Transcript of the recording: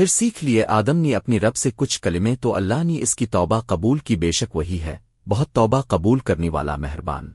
پھر سیکھ لیے، آدم نے اپنی رب سے کچھ کلمے تو اللہ نے اس کی توبہ قبول کی، بے شک وہی ہے، بہت توبہ قبول کرنے والا مہربان۔